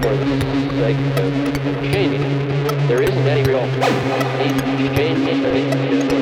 relationship the sake uh, change. There isn't any real change in the relationship.